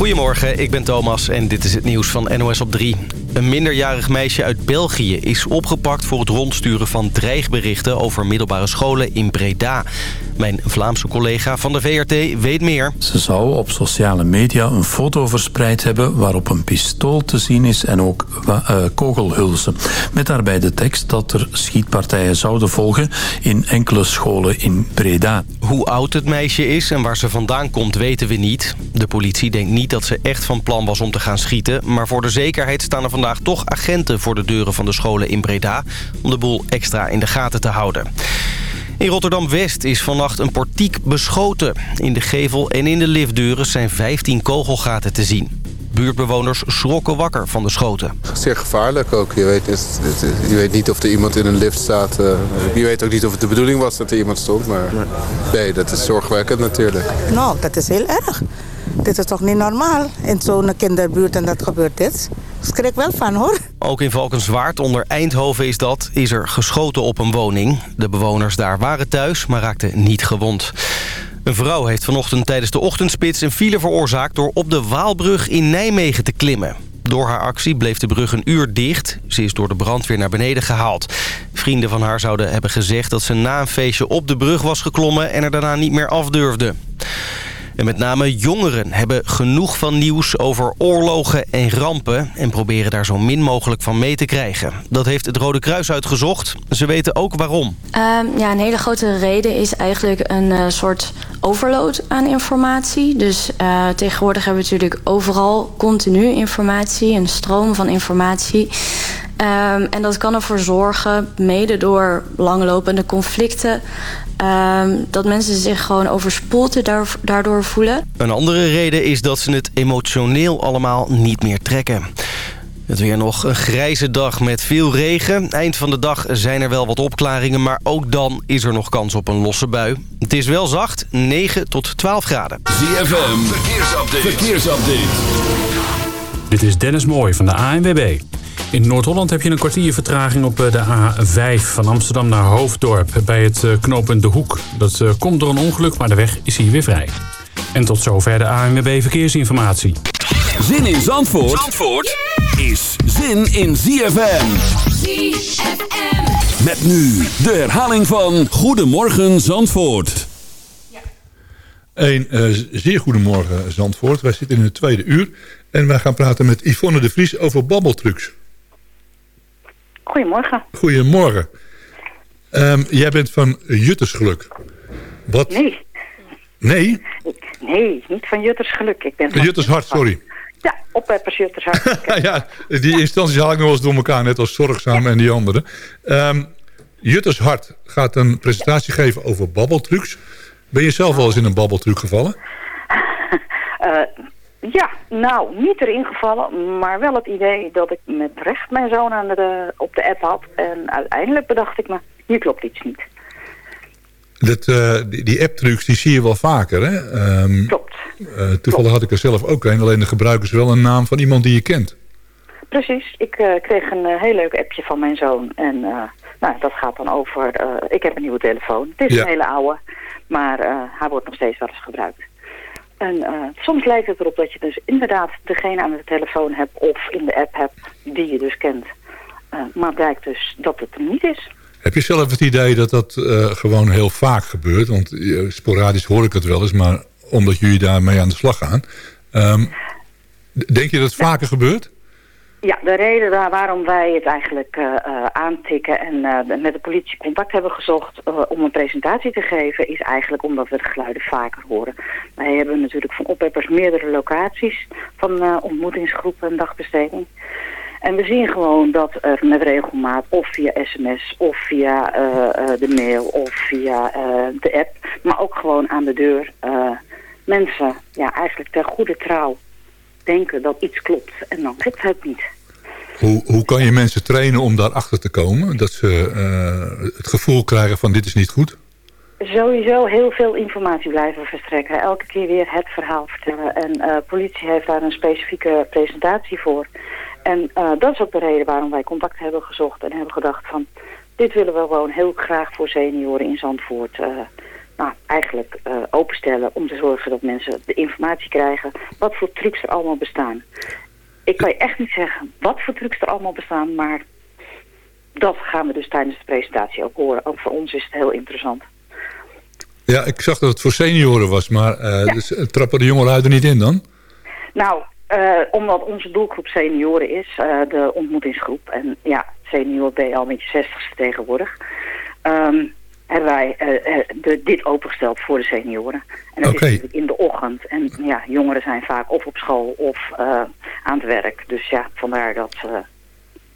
Goedemorgen, ik ben Thomas en dit is het nieuws van NOS op 3. Een minderjarig meisje uit België is opgepakt voor het rondsturen van dreigberichten over middelbare scholen in Breda. Mijn Vlaamse collega van de VRT weet meer. Ze zou op sociale media een foto verspreid hebben waarop een pistool te zien is en ook uh, kogelhulzen. Met daarbij de tekst dat er schietpartijen zouden volgen in enkele scholen in Breda. Hoe oud het meisje is en waar ze vandaan komt weten we niet. De politie denkt niet dat ze echt van plan was om te gaan schieten... maar voor de zekerheid staan er vandaag toch agenten voor de deuren van de scholen in Breda... om de boel extra in de gaten te houden. In Rotterdam-West is vannacht een portiek beschoten. In de gevel en in de liftdeuren zijn 15 kogelgaten te zien. Buurtbewoners schrokken wakker van de schoten. Zeer gevaarlijk ook. Je weet, je weet niet of er iemand in een lift staat. Eh, je weet ook niet of het de bedoeling was dat er iemand stond. Maar nee, dat is zorgwekkend natuurlijk. Nou, dat is heel erg. Dit is toch niet normaal in zo'n kinderbuurt en dat gebeurt dit. Ik schrik wel van hoor. Ook in Valkenswaard, onder Eindhoven is dat, is er geschoten op een woning. De bewoners daar waren thuis, maar raakten niet gewond. Een vrouw heeft vanochtend tijdens de ochtendspits een file veroorzaakt... door op de Waalbrug in Nijmegen te klimmen. Door haar actie bleef de brug een uur dicht. Ze is door de brandweer naar beneden gehaald. Vrienden van haar zouden hebben gezegd dat ze na een feestje op de brug was geklommen... en er daarna niet meer afdurfde. En met name jongeren hebben genoeg van nieuws over oorlogen en rampen... en proberen daar zo min mogelijk van mee te krijgen. Dat heeft het Rode Kruis uitgezocht. Ze weten ook waarom. Um, ja, een hele grote reden is eigenlijk een uh, soort overload aan informatie. Dus uh, tegenwoordig hebben we natuurlijk overal continu informatie... een stroom van informatie... Um, en dat kan ervoor zorgen, mede door langlopende conflicten... Um, dat mensen zich gewoon overspoeld daardoor voelen. Een andere reden is dat ze het emotioneel allemaal niet meer trekken. Het weer nog een grijze dag met veel regen. Eind van de dag zijn er wel wat opklaringen, maar ook dan is er nog kans op een losse bui. Het is wel zacht, 9 tot 12 graden. ZFM, verkeersupdate. verkeersupdate. Dit is Dennis Mooij van de ANWB. In Noord-Holland heb je een kwartier vertraging op eh, de A5 van Amsterdam naar Hoofddorp bij het eh, knooppunt De Hoek. Dat eh, komt door een ongeluk, maar de weg is hier weer vrij. En tot zover de ANWB Verkeersinformatie. Zin in Zandvoort, Zandvoort is zin in ZFM. ZFM. Met nu de herhaling van Goedemorgen Zandvoort. Een uh, zeer goedemorgen Zandvoort. Wij zitten in het tweede uur en wij gaan praten met Yvonne de Vries over babbeltrucs. Goedemorgen. Goedemorgen. Um, jij bent van Juttersgeluk. Wat? Nee. Nee? Nee, niet van Juttersgeluk. Ik ben van Juttershart, sorry. Ja, oppeppers Juttershart. ja, die instanties haal ik nog eens door elkaar, net als Zorgzaam en die andere. Um, Juttershart gaat een presentatie geven over babbeltrucs. Ben je zelf wel eens in een babbeltruc gevallen? uh, Ja, nou, niet erin gevallen, maar wel het idee dat ik met recht mijn zoon aan de, op de app had. En uiteindelijk bedacht ik me, hier klopt iets niet. Dat, uh, die, die app-trucs die zie je wel vaker, hè? Um, klopt. Uh, toevallig had ik er zelf ook een, alleen de gebruiken ze wel een naam van iemand die je kent. Precies, ik uh, kreeg een heel leuk appje van mijn zoon. En nou, dat gaat dan over, ik heb een nieuwe telefoon. Het is ja. een hele oude, maar hij wordt nog steeds wel eens gebruikt. En uh, soms lijkt het erop dat je dus inderdaad degene aan de telefoon hebt of in de app hebt die je dus kent. Uh, maar blijkt dus dat het er niet is. Heb je zelf het idee dat dat uh, gewoon heel vaak gebeurt? Want sporadisch hoor ik het wel eens, maar omdat jullie daarmee aan de slag gaan. Um, denk je dat het vaker gebeurt? Ja, de reden waarom wij het eigenlijk uh, uh, aantikken en uh, met de politie contact hebben gezocht om een presentatie te geven, is eigenlijk omdat we de geluiden vaker horen. Wij hebben natuurlijk van opheppers meerdere locaties van ontmoetingsgroepen en dagbesteding. En we zien gewoon dat er met regelmaat of via sms of via de mail of via de app, maar ook gewoon aan de deur, mensen ja, eigenlijk ter goede trouw denken dat iets klopt en dan klopt het niet. Hoe, hoe kan je mensen trainen om daarachter te komen? Dat ze uh, het gevoel krijgen van dit is niet goed? Sowieso heel veel informatie blijven verstrekken. Elke keer weer het verhaal vertellen. En uh, politie heeft daar een specifieke presentatie voor. En uh, dat is ook de reden waarom wij contact hebben gezocht en hebben gedacht van... dit willen we gewoon heel graag voor senioren in Zandvoort nou, eigenlijk uh, openstellen om te zorgen dat mensen de informatie krijgen wat voor trucs er allemaal bestaan. Ik kan je echt niet zeggen wat voor trucs er allemaal bestaan, maar dat gaan we dus tijdens de presentatie ook horen. Ook voor ons is het heel interessant. Ja, ik zag dat het voor senioren was, maar uh, ja. dus, trappen de jongeren er niet in dan? Nou, uh, omdat onze doelgroep senioren is, de ontmoetingsgroep. En ja, senioren ben je al met je zestigste tegenwoordig. Um, hebben wij uh, de, dit opengesteld voor de senioren. En dat okay. is in de ochtend. En ja, jongeren zijn vaak of op school of aan het werk. Dus ja, vandaar dat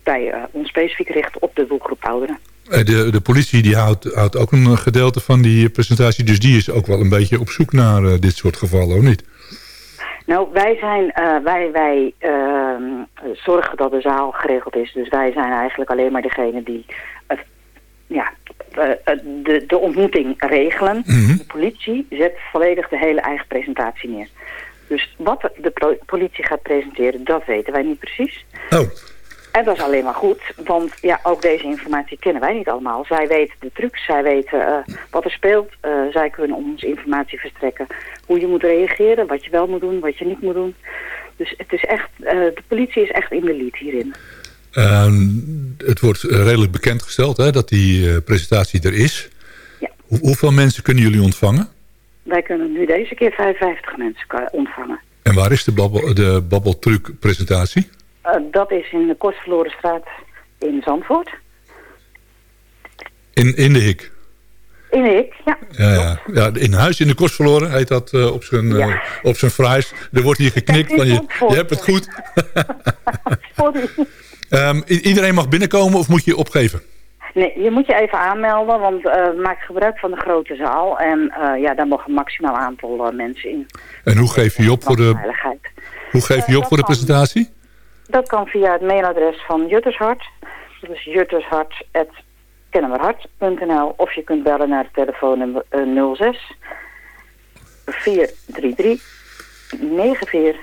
wij ons specifiek richten op de doelgroep ouderen. De, de politie die houdt, houdt ook een gedeelte van die presentatie. Dus die is ook wel een beetje op zoek naar dit soort gevallen, of niet? Nou, wij, zijn, uh, wij, wij uh, zorgen dat de zaal geregeld is. Dus wij zijn eigenlijk alleen maar degene die het, ja, de, de ontmoeting regelen. Mhm. Mm -hmm. De politie zet volledig de hele eigen presentatie neer. Dus wat de politie gaat presenteren, dat weten wij niet precies. Oh. En dat is alleen maar goed, want ja, ook deze informatie kennen wij niet allemaal. Zij weten de trucs, zij weten uh, wat er speelt. Uh, zij kunnen ons informatie verstrekken hoe je moet reageren, wat je wel moet doen, wat je niet moet doen. Dus het is echt, uh, de politie is echt in de lead hierin. Het wordt redelijk bekendgesteld hè, dat die presentatie er is. Ja. Hoe, hoeveel mensen kunnen jullie ontvangen? Wij kunnen nu deze keer 55 mensen ontvangen. En waar is de, babbel, de babbeltruc presentatie? Uh, dat is in de Kostverlorenstraat in Zandvoort. In, in de Hik? In de Hik, ja. Ja, ja. ja in huis in de Kostverloren heet dat uh, op zijn ja. uh, op zijn fries. Er wordt hier geknikt van je, je hebt het goed. Sorry. Um, iedereen mag binnenkomen of moet je opgeven? Nee, je moet je even aanmelden, want uh, maak gebruik van de grote zaal. En uh, ja, daar mogen een maximaal aantal uh, mensen in. En hoe geef je je op voor de, hoe geef je op voor de presentatie? Dat kan via het mailadres van Juttershart. Dat is juttershart.kennemerhart.nl Of je kunt bellen naar het telefoonnummer uh, 06 433 94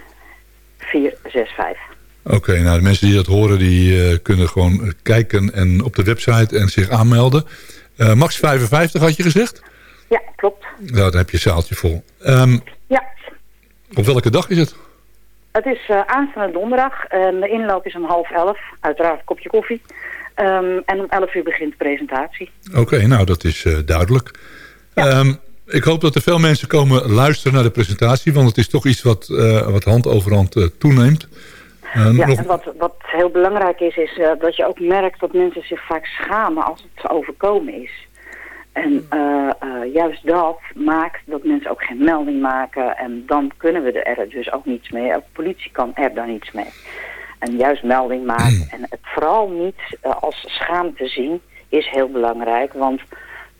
465. Oké, okay, nou de mensen die dat horen, die uh, kunnen gewoon kijken en op de website en zich aanmelden. Uh, max 55 had je gezegd? Ja, klopt. Nou, dan heb je een zaaltje vol. Um, ja. Op welke dag is het? Het is uh, aanstaande donderdag. en de inloop is om half elf. Uiteraard een kopje koffie. Um, en om elf uur begint de presentatie. Oké, okay, nou dat is uh, duidelijk. Ja. Um, ik hoop dat er veel mensen komen luisteren naar de presentatie. Want het is toch iets wat, uh, wat hand over hand toeneemt. Ja, nog... en wat, wat heel belangrijk is, is dat je ook merkt dat mensen zich vaak schamen als het overkomen is. En uh, uh, juist dat maakt dat mensen ook geen melding maken. En dan kunnen we er dus ook niets mee. Ook de politie kan er dan niets mee. En juist melding maken en het vooral niet als schaamte zien is heel belangrijk. Want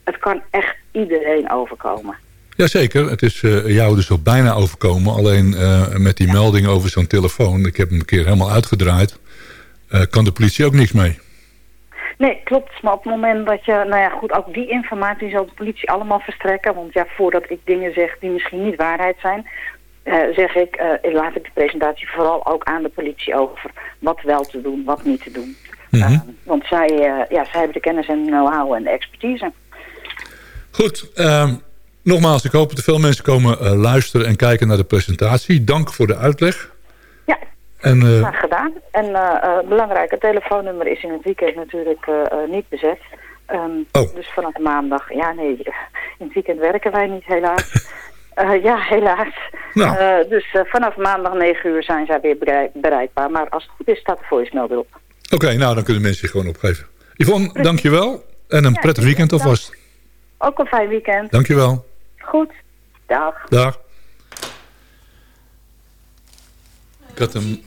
het kan echt iedereen overkomen. Jazeker, het is jou dus al bijna overkomen. Alleen met die melding over zo'n telefoon, ik heb hem een keer helemaal uitgedraaid, kan de politie ook niks mee. Nee, klopt. Maar op het moment dat je, nou ja goed, ook die informatie zal de politie allemaal verstrekken. Want ja, voordat ik dingen zeg die misschien niet waarheid zijn, zeg ik, laat ik de presentatie vooral ook aan de politie over. Wat wel te doen, wat niet te doen. Mm -hmm. uh, want zij, ja, zij hebben de kennis en know-how en de expertise. Goed, ehm, nogmaals, ik hoop dat er veel mensen komen luisteren en kijken naar de presentatie. Dank voor de uitleg. Ja, en, uh... nou, gedaan. En uh, belangrijk, het telefoonnummer is in het weekend natuurlijk niet bezet. Um, oh. Dus vanaf maandag, ja nee, in het weekend werken wij niet helaas. ja, helaas. Nou. dus vanaf maandag 9 uur zijn zij weer bereikbaar. Maar als het goed is, staat de voicemail erop. Oké, okay, nou dan kunnen mensen zich gewoon opgeven. Yvonne, Precies. dankjewel. En een ja, prettig weekend alvast. Ook een fijn weekend. Dankjewel. Goed. Dag. Dag. Ik had hem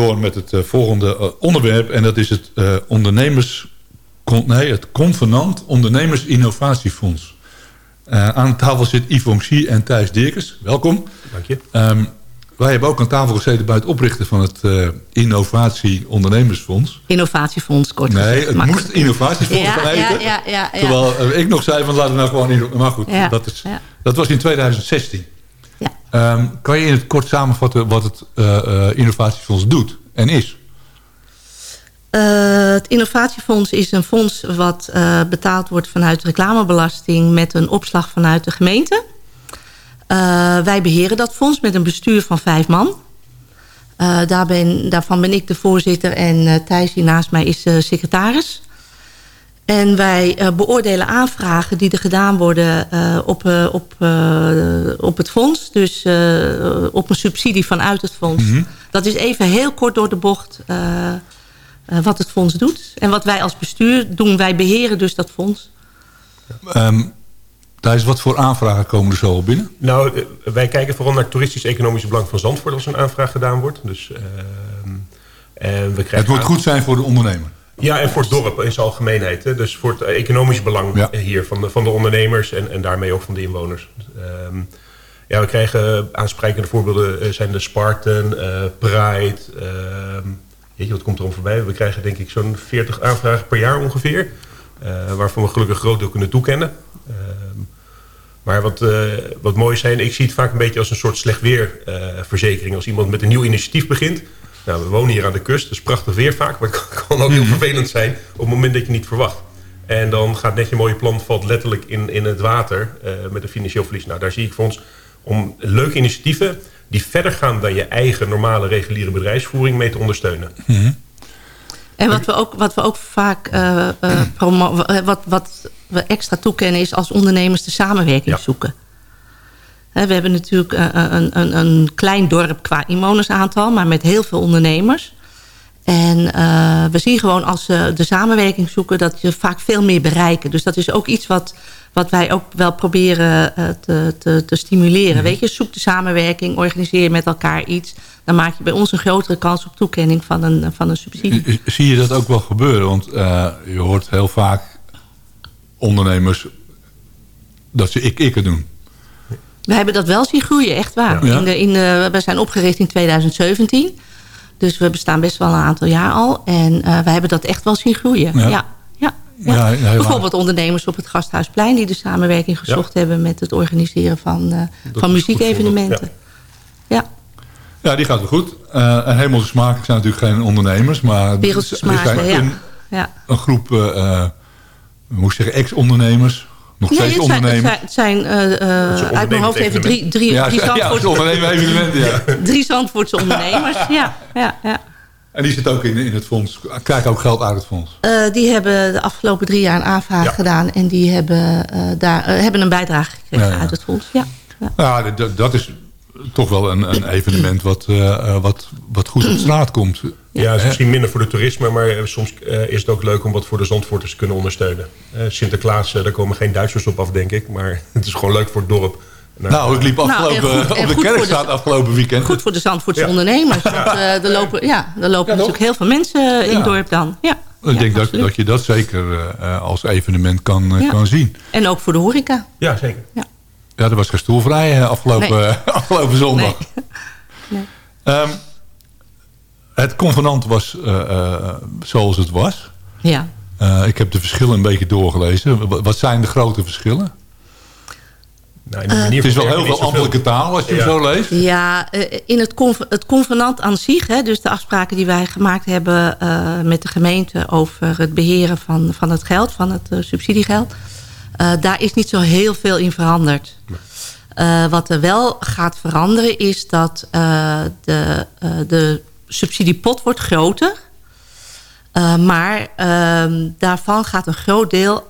door met het uh, volgende uh, onderwerp. En dat is het uh, ondernemers... Nee, het Convenant Ondernemers Innovatiefonds. aan tafel zit Yvonne Xie en Thijs Dirkers. Welkom. Dank je. Um, wij hebben ook aan tafel gezeten bij het oprichten van het uh, Innovatie Ondernemersfonds. Innovatiefonds, kort Nee, gezegd, het maar- moest Innovatiefonds Ja, gaan ja, ja, ja, ja. Terwijl uh, ik nog zei van laten we nou gewoon... In, maar goed, Ja, dat, is, ja. dat was in 2016. Ja. Um, kan je in het kort samenvatten wat het uh, Innovatiefonds doet en is? Uh, het Innovatiefonds is een fonds wat uh, betaald wordt vanuit reclamebelasting... met een opslag vanuit de gemeente. Uh, wij beheren dat fonds met een bestuur van vijf man. Daar ben, daarvan ben ik de voorzitter en Thijs hier naast mij is de secretaris. En wij uh, beoordelen aanvragen die er gedaan worden uh, op, uh, op, uh, op het fonds. Dus uh, op een subsidie vanuit het fonds. Mhm. Dat is even heel kort door de bocht uh, uh, wat het fonds doet. En wat wij als bestuur doen, wij beheren dus dat fonds. Um, Thijs, wat voor aanvragen komen er zo al binnen? Nou, eh, wij kijken vooral naar het toeristisch-economisch belang van Zandvoort... als een aanvraag gedaan wordt. Dus, uh, en we krijgen het moet goed zijn voor de ondernemer. Ja, en voor het dorp in zijn algemeenheid. Hè. Dus voor het economisch belang Ja. hier van de, van de ondernemers... En, en daarmee ook van de inwoners. Um, ja, we krijgen aansprekende voorbeelden eh, zijn de Spartan, eh, Pride... Weet je, wat komt er om voorbij? We krijgen denk ik zo'n 40 aanvragen per jaar ongeveer... Uh, waarvan we gelukkig een groot deel kunnen toekennen. Um, maar wat, uh, wat mooi zijn, ik zie het vaak een beetje als een soort slecht weerverzekering. Uh, als iemand met een nieuw initiatief begint. Nou, we wonen hier aan de kust, dus prachtig weer vaak. Maar het kan ook heel vervelend zijn op het moment dat je niet verwacht. En dan gaat net je mooie plan valt letterlijk in, in het water uh, met een financieel verlies. Nou, daar zie ik voor ons om leuke initiatieven die verder gaan dan je eigen normale reguliere bedrijfsvoering mee te ondersteunen. Mm -hmm. En wat we ook, wat we ook vaak uh, uh, promo wat, wat we extra toekennen is als ondernemers de samenwerking Ja. zoeken. We hebben natuurlijk uh, een, een, een klein dorp qua inwonersaantal, maar met heel veel ondernemers. En uh, we zien gewoon als ze de samenwerking zoeken dat je vaak veel meer bereiken. Dus dat is ook iets wat, wat wij ook wel proberen uh, te, te, te stimuleren. Mhm. Weet je, zoek de samenwerking, organiseer met elkaar iets. Dan maak je bij ons een grotere kans op toekenning van een, van een subsidie. Zie je dat ook wel gebeuren? Want uh, je hoort heel vaak ondernemers dat ze ik-ikken doen. We hebben dat wel zien groeien, echt waar. Ja. In de, in de, we zijn opgericht in 2017. Dus we bestaan best wel een aantal jaar al. En uh, we hebben dat echt wel zien groeien. Ja. Ja. Ja. Bijvoorbeeld ondernemers op het Gasthuisplein... die de samenwerking gezocht hebben met het organiseren van, uh, van muziekevenementen. Ja. Ja, die gaat wel goed. Uh, en Hemelse Smaken zijn natuurlijk geen ondernemers. Maar Wereldse er Smaken, zijn ja. een, ja. een groep, moet ik zeggen, ex-ondernemers. Nog steeds nee, het zijn, ondernemers. Het zijn, het zijn uh, uit mijn hoofd even drie, drie, ja, drie Zandvoortse... Ja, ondernemer-evenementen, ja. drie Zandvoortse ondernemers, ja. ja, ja. En die zitten ook in, in het fonds, krijgen ook geld uit het fonds? Uh, die hebben de afgelopen drie jaar een aanvraag ja. gedaan... en die hebben, uh, daar, uh, hebben een bijdrage gekregen ja, ja. uit het fonds. Ja, ja. ja dat, dat is toch wel een, een evenement wat, uh, wat, wat goed op straat komt. Ja, het is misschien minder voor de toerisme, maar soms uh, is het ook leuk om wat voor de Zandvoorters te kunnen ondersteunen. Uh, Sinterklaas, daar komen geen Duitsers op af, denk ik, maar het is gewoon leuk voor het dorp. Nou, nou ik liep afgelopen, nou, goed, op de kerkstraat de, afgelopen weekend. Goed voor de Zandvoortse ja. ondernemers. Want, uh, er lopen, ja, er lopen ja, natuurlijk heel veel mensen in het dorp dan. Ja. Ik denk dat, dat je dat zeker uh, als evenement kan, kan zien. En ook voor de horeca. Ja, zeker. Ja, ja er was geen stoel vrij afgelopen, nee. afgelopen zondag. Nee. nee. Um, het convenant was uh, zoals het was. Ja. Uh, ik heb de verschillen een beetje doorgelezen. Wat zijn de grote verschillen? Nou, Eh, het is wel heel veel ambtelijke taal als je ja. hem zo leest. Ja, in het, conven het convenant aan zich, hè, dus de afspraken die wij gemaakt hebben uh, met de gemeente over het beheren van, van het geld, van het uh, subsidiegeld, daar is niet zo heel veel in veranderd. Nee. wat er wel gaat veranderen is dat de, de subsidiepot wordt groter. Maar uh, daarvan gaat een groot deel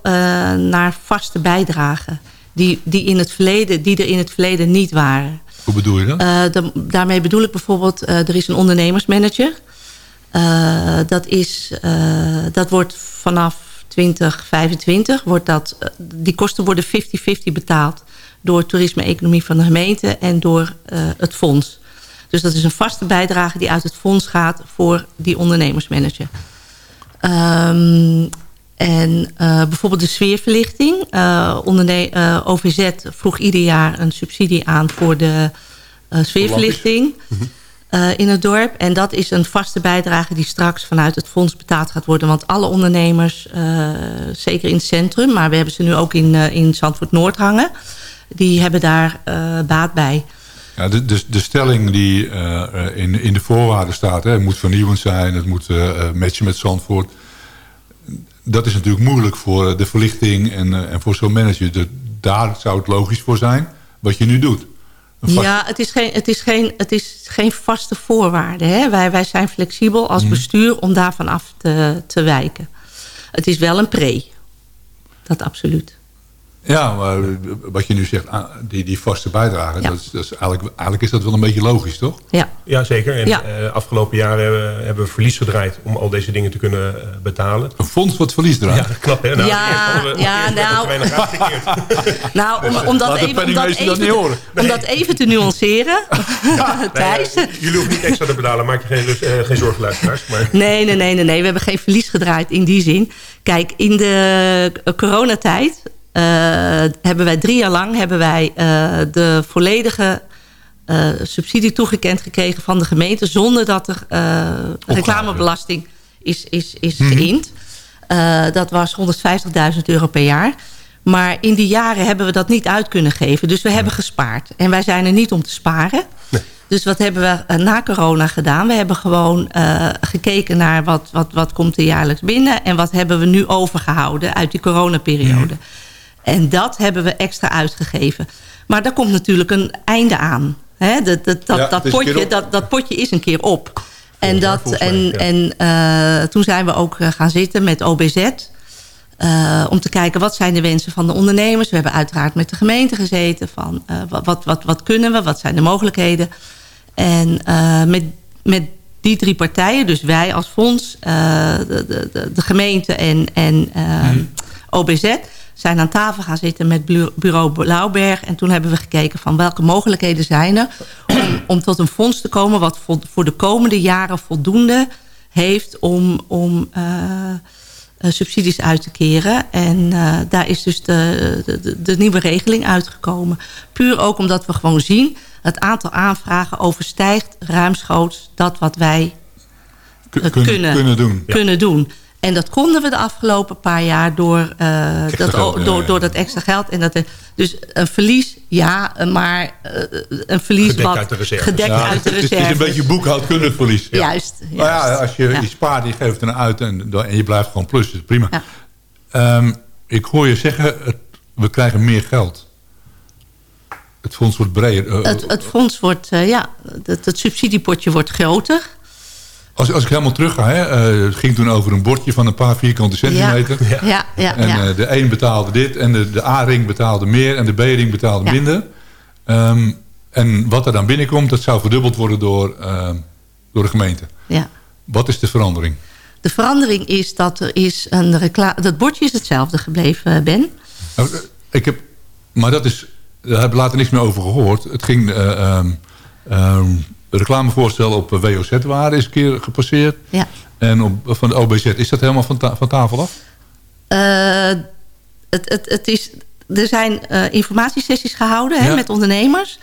naar vaste bijdragen. Die, die, in het verleden, die er in het verleden niet waren. Hoe bedoel je dat? De, daarmee bedoel ik bijvoorbeeld, er is een ondernemersmanager. dat, is, dat wordt vanaf 2025, wordt dat, die kosten worden 50-50 betaald door toerisme-economie van de gemeente en door het fonds. Dus dat is een vaste bijdrage die uit het fonds gaat voor die ondernemersmanager. Um, en uh, bijvoorbeeld de sfeerverlichting. OVZ vroeg ieder jaar een subsidie aan voor de sfeerverlichting in het dorp. En dat is een vaste bijdrage die straks vanuit het fonds betaald gaat worden. Want alle ondernemers, zeker in het centrum... maar we hebben ze nu ook in, in Zandvoort Noord hangen... die hebben daar baat bij. Ja, de, de, stelling die in, in de voorwaarden staat... Hè, het moet vernieuwend zijn, het moet matchen met Zandvoort dat is natuurlijk moeilijk voor de verlichting en, en voor zo'n manager. Daar zou het logisch voor zijn wat je nu doet. Ja, het is geen, het is geen, het is geen vaste voorwaarde. Hè? Wij, wij zijn flexibel als mhm. bestuur om daarvan af te, te wijken. Het is wel een pre. Dat absoluut. Ja, maar wat je nu zegt, die, die vaste bijdrage, dat is, dat is eigenlijk, eigenlijk is dat wel een beetje logisch, toch? Ja, ja zeker. En ja. Uh, afgelopen jaren hebben we verlies gedraaid om al deze dingen te kunnen uh, betalen. Een fonds wat verlies draait? Ja, knap hè? Nou, ja, we, ja nou... nou, om, om, dat even, om, dat even, te, om dat even te nuanceren, Thijs. Nee, jullie hoeven niet extra te betalen, maak je geen, dus, uh, geen zorgen, luisteraars. Maar... Nee, nee, nee, nee, nee, we hebben geen verlies gedraaid in die zin. Kijk, in de coronatijd hebben wij drie jaar lang hebben wij, uh, de volledige uh, subsidie toegekend gekregen van de gemeente... zonder dat er reclamebelasting is, is, is mm -hmm. geïnd. dat was 150.000 euro per jaar. Maar in die jaren hebben we dat niet uit kunnen geven. Dus we hebben gespaard. En wij zijn er niet om te sparen. Nee. Dus wat hebben we na corona gedaan? We hebben gewoon uh, gekeken naar wat, wat, wat komt er jaarlijks binnen... en wat hebben we nu overgehouden uit die coronaperiode. Mm. En dat hebben we extra uitgegeven. Maar daar komt natuurlijk een einde aan. Dat, dat, dat, ja, dat, potje, dat, dat potje is een keer op. En, dat, en, ja. en uh, toen zijn we ook eh, gaan zitten met OBZ. Uh, om te kijken wat zijn de wensen van de ondernemers. We hebben uiteraard met de gemeente gezeten. Van, uh, wat, wat, wat kunnen we? Wat zijn de mogelijkheden? En met, met die drie partijen, dus wij als fonds, de, de, de, gemeente en, en mm. OBZ zijn aan tafel gaan zitten met bureau Blauwberg. En toen hebben we gekeken van welke mogelijkheden zijn er... om, om tot een fonds te komen wat voor de komende jaren voldoende heeft... om, om uh, subsidies uit te keren. En uh, daar is dus de, de, de, nieuwe regeling uitgekomen. Puur ook omdat we gewoon zien... het aantal aanvragen overstijgt ruimschoots dat wat wij kunnen, kunnen, doen. Kunnen doen. En dat konden we de afgelopen paar jaar door, uh, dat, geld, door, door dat extra geld. En dat, dus een verlies, ja, maar uh, een verlies gedekt wat uit de gedekt ja, uit de reserve. Het is een beetje boekhoudkundig verlies. Ja. Juist, juist. Maar ja, als je, ja. je spaart, je geeft het uit en, en je blijft gewoon plus. Is prima. Um, ik hoor je zeggen, het, we krijgen meer geld. Het fonds wordt breder. Uh, het, het fonds wordt, ja, het, het subsidiepotje wordt groter. Als, als ik helemaal terug ga, hè, uh, het ging toen over een bordje van een paar vierkante centimeter. Ja, ja, ja. en. Uh, de een betaalde dit en de, de A-ring betaalde meer en de B-ring betaalde minder. Um, en wat er dan binnenkomt, dat zou verdubbeld worden door, uh, door de gemeente. Ja. Wat is de verandering? De verandering is dat er is een reclame... Dat bordje is hetzelfde gebleven, Ben. Nou, ik heb, maar dat is... Daar heb ik later niks meer over gehoord. Het ging... Um, um, reclamevoorstel op WOZ-waarde is een keer gepasseerd. Ja. En op, van de OBZ, is dat helemaal van, ta van tafel af? Uh, het, het, het is, er zijn uh, informatiesessies gehouden ja. hè, met ondernemers.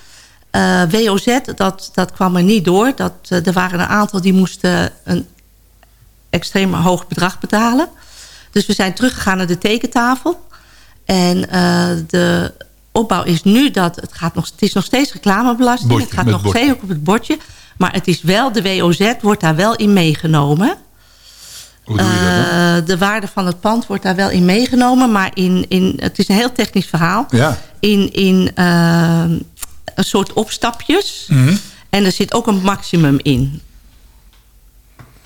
Uh, WOZ, dat, dat kwam er niet door. Dat, er waren een aantal die moesten een extreem hoog bedrag betalen. Dus we zijn teruggegaan naar de tekentafel. En de opbouw is nu dat het, gaat nog, het is nog steeds reclamebelasting. Bordje, het gaat nog steeds op het bordje. Maar het is wel, de WOZ wordt daar wel in meegenomen. Hoe doe je dat uh, de waarde van het pand wordt daar wel in meegenomen. Maar in, in, het is een heel technisch verhaal. Ja. In, in uh, een soort opstapjes. Mm -hmm. En er zit ook een maximum in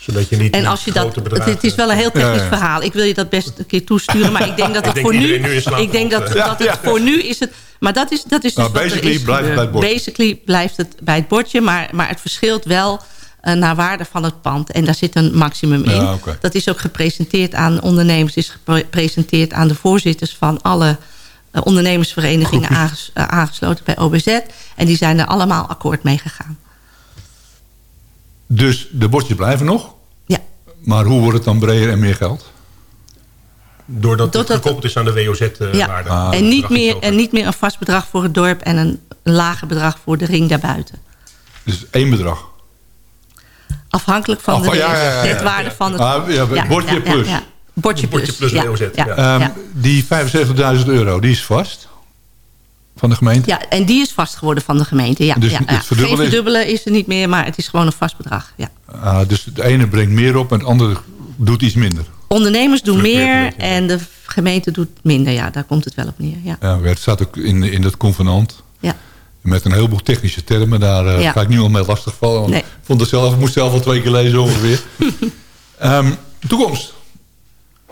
zodat je niet en als je dat, het, is wel een heel technisch ja, ja. verhaal. Ik wil je dat best een keer toesturen. Maar ik denk dat het voor nu... nu ik denk dat, dat het voor nu is het... Maar dat is, dat is dus nou, basically is blijft het bij het bordje. Basically blijft het bij het bordje. Maar, maar het verschilt wel uh, naar waarde van het pand. En daar zit een maximum in. Ja, okay. Dat is ook gepresenteerd aan ondernemers. is gepresenteerd aan de voorzitters van alle uh, ondernemersverenigingen aanges, uh, aangesloten bij OBZ. En die zijn er allemaal akkoord mee gegaan. Dus de bordjes blijven nog? Ja. Maar hoe wordt het dan breder en meer geld? Doordat, het gekoppeld is aan de WOZ-waarde. Ja. en, niet meer, en niet meer een vast bedrag voor het dorp... en een lager bedrag voor de ring daarbuiten. Dus één bedrag? Afhankelijk van Af, de ja, ja, ja, netwaarde van het... Ah, ja, bordje plus. Bordje plus, bordje plus WOZ. Ja, Ehm, Die 75.000 euro, die is vast? Van de gemeente? Ja, en die is vast geworden van de gemeente. Ja, Dus ja, het verdubbelen Geen is- verdubbelen is er niet meer, maar het is gewoon een vast bedrag. Ja. Ah, dus het ene brengt meer op en het andere doet iets minder. Ondernemers doen meer en de gemeente doet minder. Ja, daar komt het wel op neer. Ja. Ja, het staat ook in, in dat convenant. Ja. Met een heleboel technische termen. Daar eh, Ja. ga ik nu al mee lastigvallen. Nee. Ik vond het zelf, moest zelf al twee keer lezen ongeveer. Ehm, toekomst.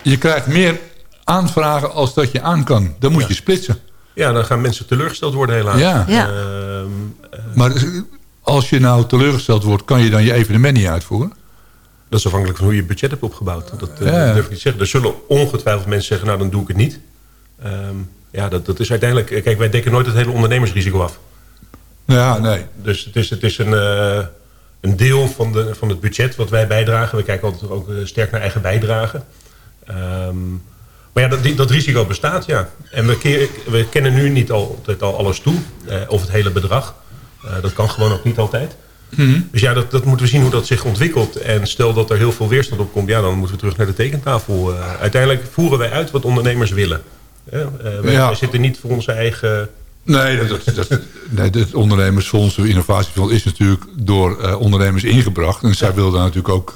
Je krijgt meer aanvragen als dat je aan kan. Dan moet je splitsen. Ja, dan gaan mensen teleurgesteld worden helaas. Ja. Ja. Ehm, eh, Maar als je nou teleurgesteld wordt, kan je dan je evenement niet uitvoeren? dat is afhankelijk van hoe je budget hebt opgebouwd. Dat eh, Ja. durf ik niet zeggen. Er zullen ongetwijfeld mensen zeggen, nou dan doe ik het niet. Ehm, ja, dat, dat is uiteindelijk... eh, Kijk, wij dekken nooit het hele ondernemersrisico af. Ja, nee. Dus het is, het is een, eh, een deel van, de, van het budget wat wij bijdragen. We kijken altijd ook sterk naar eigen bijdrage. Ehm, maar ja, dat, dat risico bestaat, ja. En we, ke- we kennen nu niet altijd al alles toe. eh, of het hele bedrag. Eh, dat kan gewoon ook niet altijd. Mhm. Dus ja, dat, dat moeten we zien hoe dat zich ontwikkelt. En stel dat er heel veel weerstand op komt... ja, dan moeten we terug naar de tekentafel. Eh, uiteindelijk voeren wij uit wat ondernemers willen. Eh, wij, Ja. wij zitten niet voor onze eigen... Nee, dat, dat, dat, nee, het ondernemersfonds, de innovatiefonds, is natuurlijk door ondernemers ingebracht. En zij wilden natuurlijk ook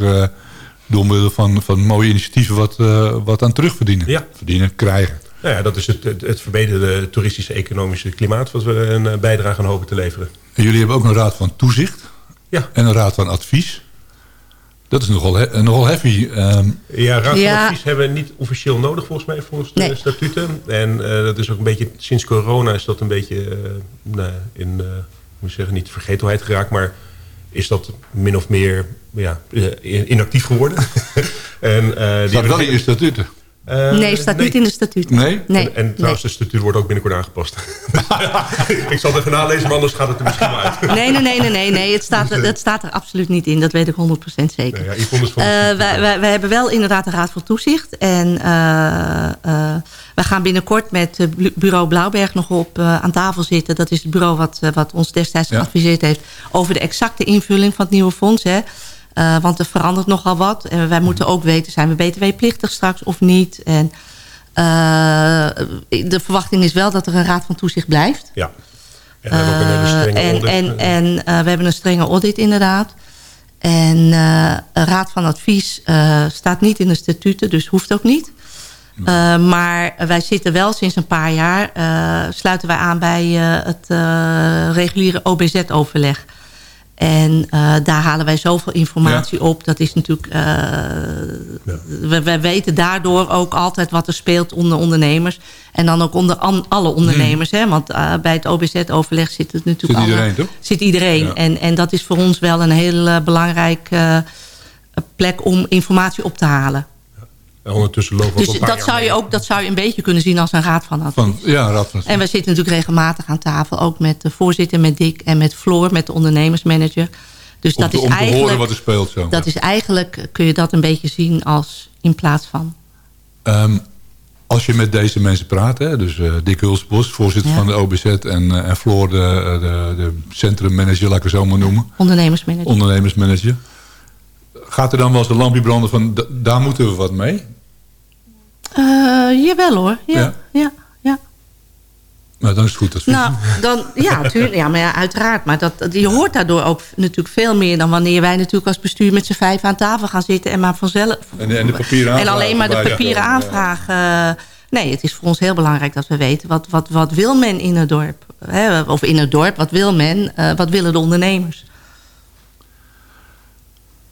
door middel van, van mooie initiatieven wat, eh, wat aan terugverdienen. Ja. Verdienen, krijgen. Nou ja, dat is het, het, het verbeterde toeristische economische klimaat... wat we een eh, bijdrage aan hopen te leveren. En jullie hebben ook een raad van toezicht. Ja. En een raad van advies. Dat is nogal, he- nogal heavy. ehm, Ja, raad van Ja. advies hebben we niet officieel nodig volgens mij volgens de Nee. statuten. En eh, dat is ook een beetje, sinds corona is dat een beetje nou, in, eh, moet ik zeggen, niet vergetelheid geraakt, maar is dat min of meer ja, eh, inactief geworden. en, eh, die staat wel in je statuten. Eh, nee, staat niet in de statuten. Nee? Nee, En, en trouwens, de statuut wordt ook binnenkort aangepast. ik zal het even nalezen, maar anders gaat het er misschien wel uit. nee, nee, nee, nee, nee, nee. Het, staat er, het staat er absoluut niet in. Dat weet ik 100% zeker. Ja, de Eh, hebben wel inderdaad een raad van toezicht. En eh, eh, wij gaan binnenkort met Bu- bureau Blauwberg nog op aan tafel zitten. Dat is het bureau wat, wat ons destijds Ja. geadviseerd heeft... over de exacte invulling van het nieuwe fonds. Hè. Eh, want er verandert nogal wat. En wij moeten ook weten, zijn we btw-plichtig straks of niet? En eh, de verwachting is wel dat er een raad van toezicht blijft. Ja. En we hebben ook een hele strenge Eh, en, audit. En, en we hebben een strenge audit inderdaad. En een raad van advies staat niet in de statuten, dus hoeft ook niet. Eh, maar wij zitten wel sinds een paar jaar... sluiten wij aan bij het reguliere OBZ-overleg. En eh, daar halen wij zoveel informatie op. Dat is natuurlijk... eh, we, we weten daardoor ook altijd wat er speelt onder ondernemers. En dan ook onder an- alle ondernemers. Hè? Want eh, bij het OBZ-overleg zit het natuurlijk Zit iedereen, alle- toch? Zit iedereen. Ja. En, en dat is voor ons wel een heel belangrijke plek om informatie op te halen. En ondertussen lopen we ook Dus dat zou, je mee. ook, dat zou je een beetje kunnen zien als een raad van advies. van, ja, raad van En we zitten natuurlijk regelmatig aan tafel. Ook met de voorzitter, met Dick en met Floor, met de ondernemersmanager. Dus om, dat te, is om te eigenlijk, horen wat er speelt. Zo. dat is eigenlijk, kun je dat een beetje zien als in plaats van. Ehm, als je met deze mensen praat, hè, dus eh, Dick Hulsbos, voorzitter Ja. van de OBZ... en, eh, en Floor, de, de, de centrummanager, laat ik het zo maar noemen, Ondernemersmanager. ondernemersmanager... gaat er dan wel eens een lampje branden van, "Da- daar moeten we wat mee? Eh, jawel hoor, ja, Ja? ja. ja, Nou, dan is het goed advies. Nou, dan, ja, natuurlijk. Ja, maar ja, uiteraard. Maar dat, je hoort daardoor ook natuurlijk veel meer... dan wanneer wij natuurlijk als bestuur met z'n vijf aan tafel gaan zitten... en maar vanzelf... En, en de papieren En alleen maar de papieren aanvragen. eh, Nee, het is voor ons heel belangrijk dat we weten... wat, wat, wat wil men in het dorp? Hè? Of in het dorp, wat wil men? eh, wat willen de ondernemers?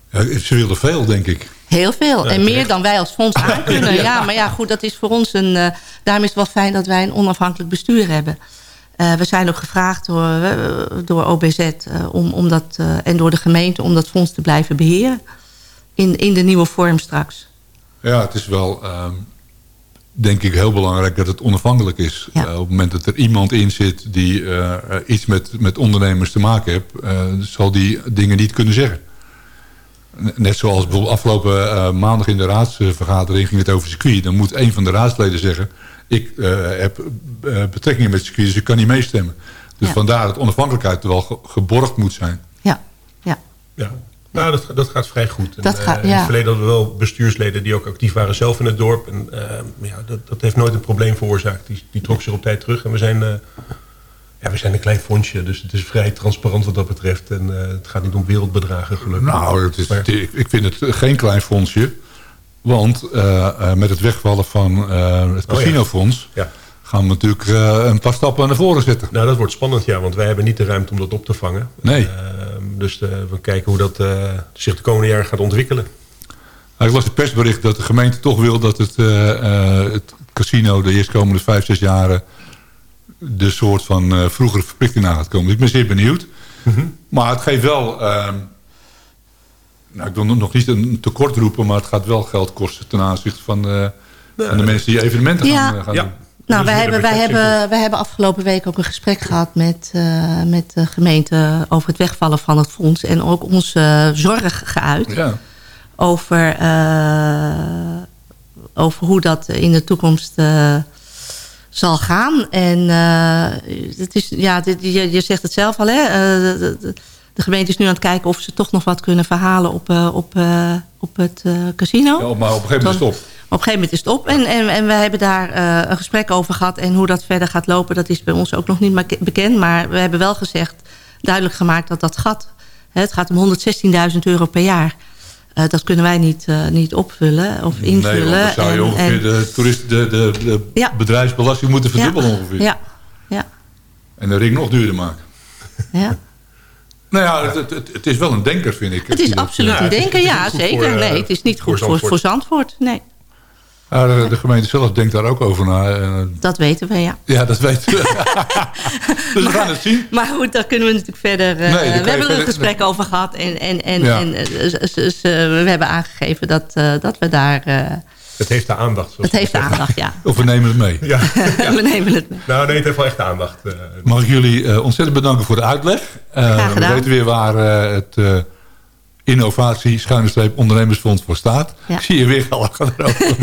Ja, ze willen veel, denk ik. Heel veel. En meer dan wij als fonds aan kunnen. Ja, maar ja, goed, dat is voor ons een... eh, daarom is het wel fijn dat wij een onafhankelijk bestuur hebben. Eh, we zijn ook gevraagd door, eh, door OBZ om, om dat, en door de gemeente... om dat fonds te blijven beheren. In, in de nieuwe vorm straks. Ja, het is wel, ehm, denk ik, heel belangrijk dat het onafhankelijk is. Ja. Op het moment dat er iemand in zit die iets met, met ondernemers te maken heeft... zal die dingen niet kunnen zeggen. Net zoals bijvoorbeeld afgelopen uh, maandag in de raadsvergadering ging het over circuit. Dan moet een van de raadsleden zeggen... ik uh, heb uh, betrekkingen met circuit, dus ik kan niet meestemmen. Dus ja. vandaar dat onafhankelijkheid wel ge geborgd moet zijn. Ja, ja. ja. Nou, dat, dat gaat vrij goed. Dat en, gaat, ja. In het verleden hadden we wel bestuursleden die ook actief waren zelf in het dorp. En ja, dat, dat heeft nooit een probleem veroorzaakt. Die, die trok zich op tijd terug. En we zijn ja, we zijn een klein fondsje, dus het is vrij transparant wat dat betreft. En uh, het gaat niet om wereldbedragen gelukkig. Nou, het is, maar... ik vind het geen klein fondsje. Want uh, uh, met het wegvallen van het casinofonds... Oh, ja. ja. gaan we natuurlijk een paar stappen naar voren zetten. Nou, dat wordt spannend, ja. Want wij hebben niet de ruimte om dat op te vangen. Nee. dus we kijken hoe dat zich de komende jaren gaat ontwikkelen. Nou, ik las het persbericht dat de gemeente toch wil dat het, het casino... de eerstkomende vijf, zes jaren de soort van uh, vroegere verplichting na gaat komen. Dus ik ben zeer benieuwd. Mm -hmm. Maar het geeft wel... Uh, nou, ik wil nog niet een tekort roepen... maar het gaat wel geld kosten ten aanzichte van, uh, nee, van de mensen die evenementen ja. gaan, gaan ja. doen. Nou, wij hebben, wij, hebben, wij hebben afgelopen week ook een gesprek gehad met, uh, met de gemeente over het wegvallen van het fonds. En ook onze zorg geuit ja. over, uh, over hoe dat in de toekomst uh, zal gaan. En het is, ja, dit, je, je zegt het zelf al, hè? De, de, de, gemeente is nu aan het kijken of ze toch nog wat kunnen verhalen op, op, op het casino. Ja, maar op een gegeven moment is het op. Op een gegeven moment is het op. En, en, en we hebben daar uh, een gesprek over gehad. En hoe dat verder gaat lopen, dat is bij ons ook nog niet bekend. Maar we hebben wel gezegd, duidelijk gemaakt dat dat gat... Hè, het gaat om 116.000 euro per jaar. Uh, dat kunnen wij niet, uh, niet opvullen of invullen. Nee, dan zou je ongeveer en, de, toerist, de, de, de ja. bedrijfsbelasting moeten verdubbelen ja. ongeveer. Ja. ja. En de ring nog duurder maken. Ja. Nou ja, het, het, het, is wel een denker, vind ik. Het is absoluut een denker, ja, zeker. Voor, nee, het is niet goed voor, voor, voor Zandvoort. Nee. Ja, de, de, gemeente zelf denkt daar ook over na. Dat weten we, ja. Ja, dat weten we. dus maar, we gaan het zien. Maar goed, daar kunnen we natuurlijk verder... Uh, nee, we hebben er een gesprek over gehad. En, en, en, ja. en uh, dus, we hebben aangegeven dat, uh, dat we daar... het heeft de aandacht. Het heeft de aandacht, ja. Of we nemen het mee. Ja. ja. we nemen het mee. Nou, nee, het heeft wel echt de aandacht. Mag ik jullie ontzettend bedanken voor de uitleg. Graag gedaan. We weten weer waar het innovatie, schuine streep, ondernemersfonds voor staat. Ja. Ik zie je weer lachen erover.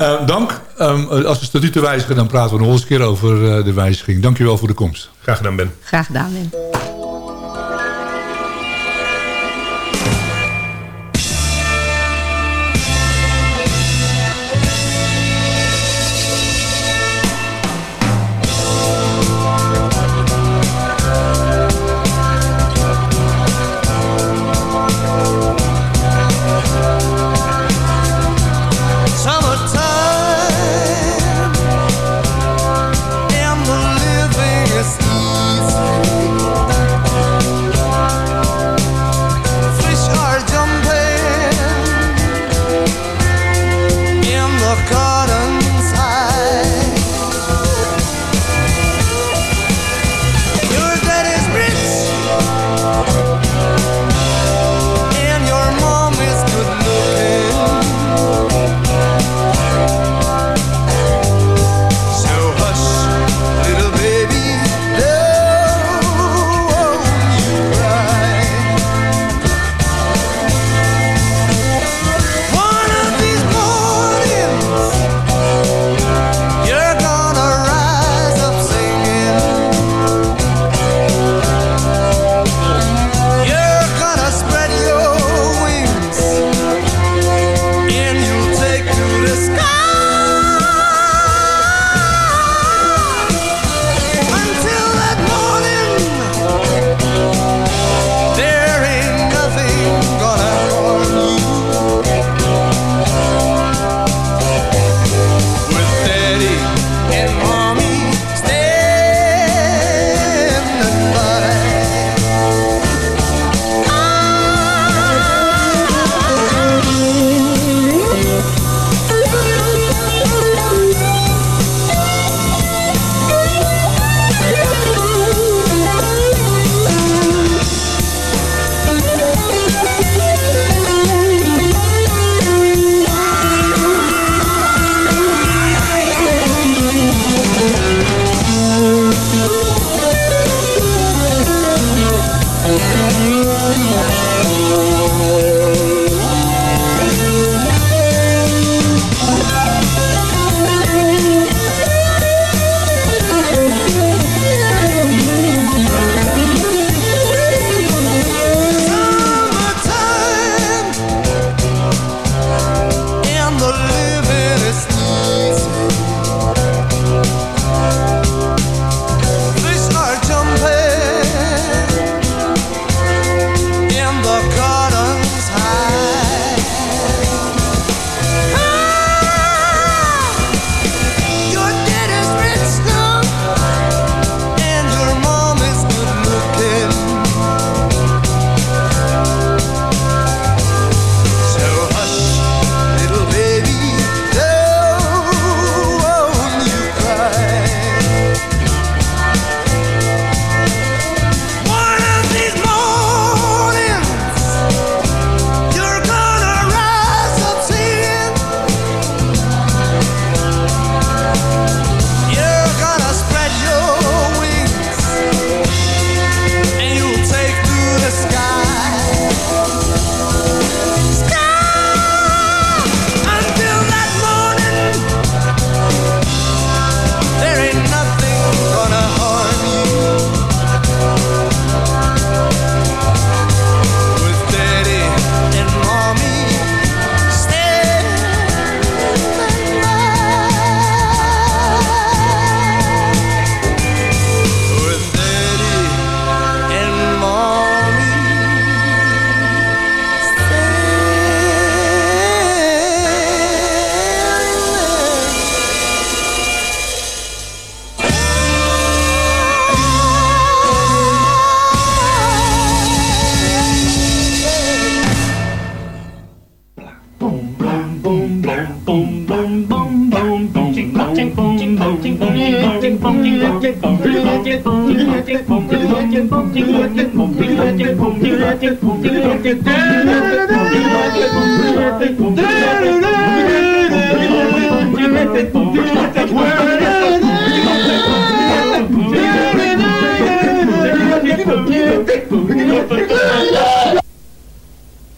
uh, dank. Um, als de statuten wijzigen, dan praten we nog eens een keer over uh, de wijziging. Dank je wel voor de komst. Graag gedaan, Ben. Graag gedaan, Ben.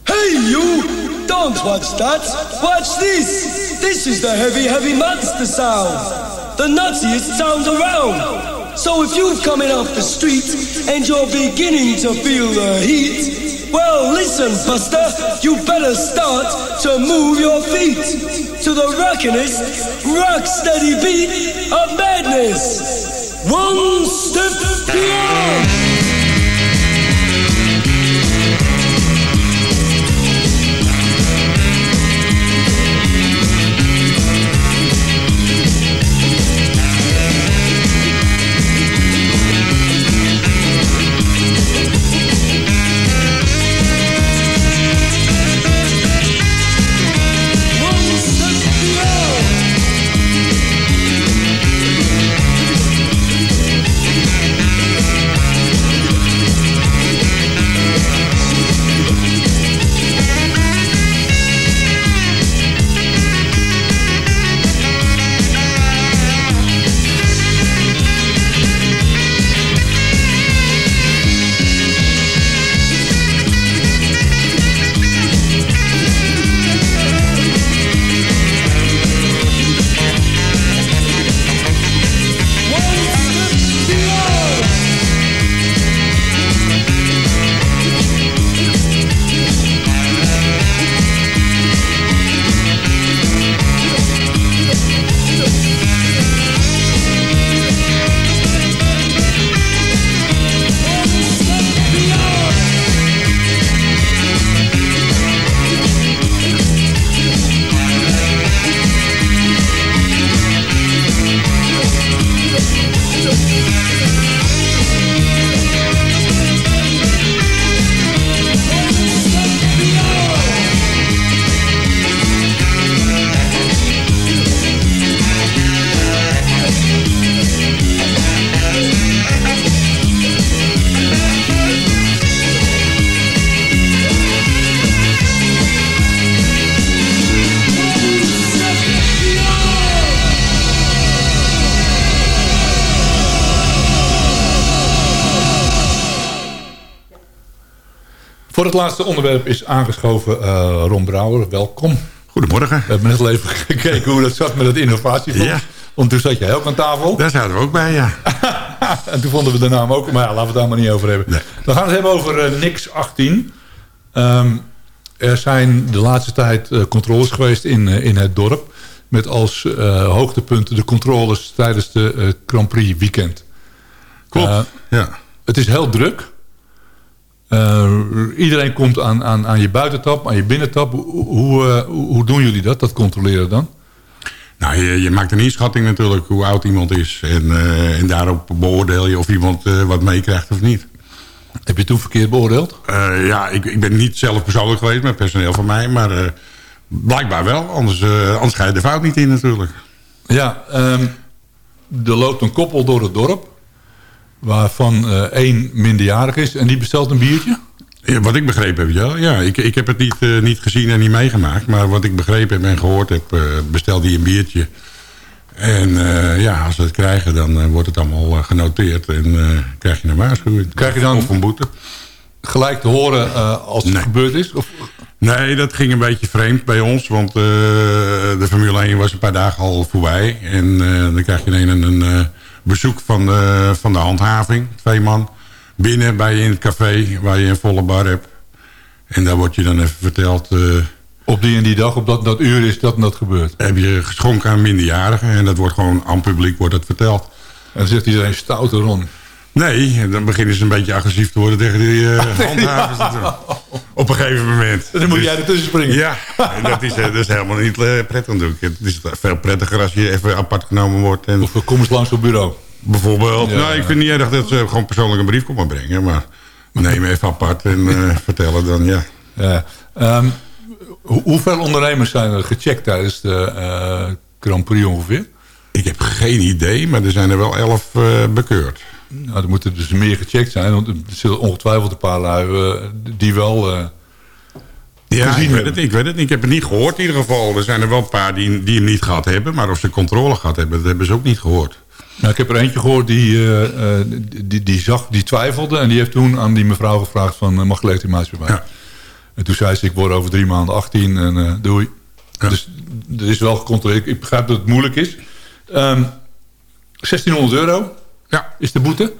Hey you! Don't watch that! Watch this! This is the heavy, heavy monster sound! The nuttiest sound around! So if you've coming off the street and you're beginning to feel the heat, well listen, Buster, you better start to move your feet to the rockinest, rock steady beat of madness. One step beyond! Laatste onderwerp is aangeschoven uh, Ron Brouwer. Welkom. Goedemorgen. We hebben net al even gekeken hoe dat zat met het innovatiefonds. Ja. Want toen zat jij ook aan tafel. Daar zaten we ook bij, ja. en toen vonden we de naam ook. Maar ja, laten we het daar maar niet over hebben. Nee. We gaan het hebben over uh, Nix 18. Um, er zijn de laatste tijd uh, controles geweest in, in het dorp. Met als hoogtepunt de controles tijdens de Grand Prix weekend. Klopt, ja. Het is heel druk. Uh, iedereen komt aan, aan, aan je buitentap, aan je binnentap. Hoe, hoe, uh, hoe doen jullie dat, dat controleren dan? Nou, je, je, maakt een inschatting natuurlijk hoe oud iemand is. En, uh, en daarop beoordeel je of iemand wat meekrijgt of niet. Heb je toen verkeerd beoordeeld? ja, ik, ik ben niet zelf persoonlijk geweest met personeel van mij. Maar blijkbaar wel, anders, anders ga je de fout niet in natuurlijk. Ja, um, er loopt een koppel door het dorp waarvan uh, één minderjarig is. En die bestelt een biertje? Ja, wat ik begrepen heb, ja. ja ik, ik heb het niet, uh, niet gezien en niet meegemaakt. Maar wat ik begrepen heb en gehoord heb, uh, bestelt hij een biertje. En ja, als we het krijgen, dan wordt het allemaal genoteerd. En krijg je een waarschuwing. Krijg je dan of een boete? Gelijk te horen als het nee. gebeurd is? Of? Nee, dat ging een beetje vreemd bij ons. Want de Formule 1 was een paar dagen al voorbij. En dan krijg je een... een, een bezoek van de, van de handhaving, twee man. Binnen bij je in het café, waar je een volle bar hebt. En daar wordt je dan even verteld... Uh, op die en die dag, op dat, dat uur is dat en dat gebeurd? Heb je geschonken aan minderjarigen. En dat wordt gewoon aan publiek wordt het verteld. En dan zegt iedereen stoute Ron. Nee, dan beginnen ze een beetje agressief te worden tegen die uh, handhavers. ja. Op een gegeven moment. En dan moet dus, jij ertussen springen. Ja, en dat is, dat is helemaal niet uh, prettig natuurlijk. Het is veel prettiger als je even apart genomen wordt. En... Of kom eens langs op bureau. Bijvoorbeeld. Ja, nou, ik vind niet erg dat ze gewoon persoonlijk een brief komen brengen. Maar neem even apart en uh, vertellen dan, ja. ja. Um, ho hoeveel ondernemers zijn er gecheckt tijdens de Grand Prix ongeveer? Ik heb geen idee, maar er zijn er wel elf uh, bekeurd. Nou, er moeten dus meer gecheckt zijn. Want er zullen ongetwijfeld een paar lui uh, die wel... Uh, ja, ik weet, het, ik weet het niet. Ik heb het niet gehoord in ieder geval. Er zijn er wel een paar die, die hem niet gehad hebben. Maar of ze controle gehad hebben, dat hebben ze ook niet gehoord. Nou, ik heb er eentje gehoord die, uh, die, die, zag, die twijfelde. En die heeft toen aan die mevrouw gevraagd van... mag legitimatie bij mij? Ja. En toen zei ze, ik word over drie maanden 18 en doei. Ja. Dus er is wel gecontroleerd. Ik begrijp dat het moeilijk is. Um, 1600 euro ja. is de boete.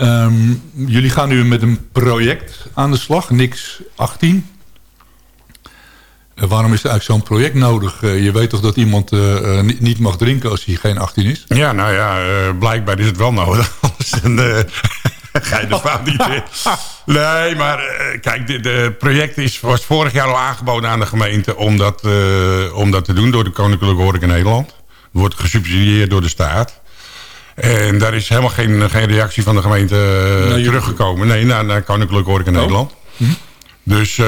Um, jullie gaan nu met een project aan de slag. Niks 18. Uh, waarom is er eigenlijk zo'n project nodig? Uh, je weet toch dat iemand uh, niet, niet mag drinken als hij geen 18 is? Ja, nou ja, blijkbaar is het wel nodig. Anders ga je de fout niet in. Nee, maar kijk, het project is, was vorig jaar al aangeboden aan de gemeente... om dat, om dat te doen door de Koninklijke Horeca Nederland. Wordt gesubsidieerd door de staat. En daar is helemaal geen, geen reactie van de gemeente nee, teruggekomen. Nee, naar, naar Koninklijke Horeca oh. Nederland. Hm. Dus uh,